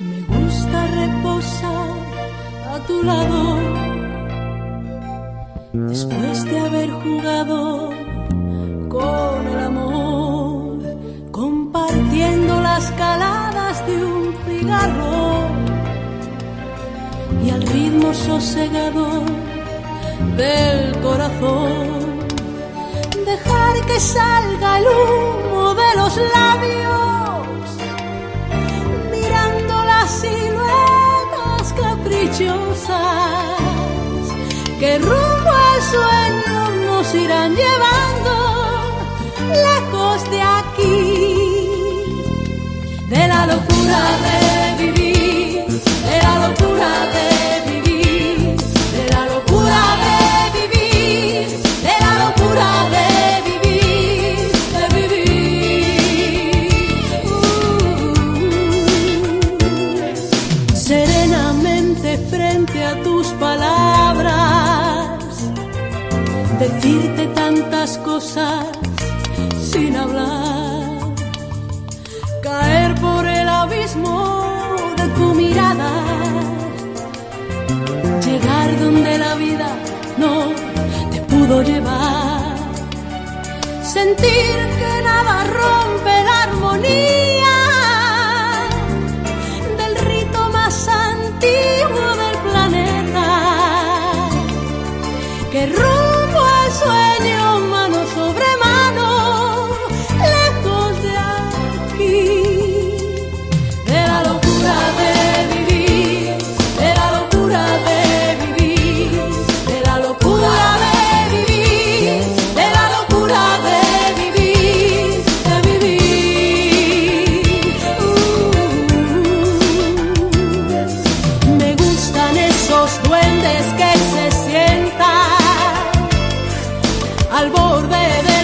Me gusta reposar a tu lado. Después de haber jugado con el amor, compartiendo las caladas de un cigarro. Y al ritmo sosegado del corazón, dejar que salga luz. Que rumbo al sueño nos irán llevando lejos de aquí, de la locura de decirte tantas cosas sin hablar, caer por el abismo de tu mirada, llegar donde la vida no te pudo llevar, sentir al borde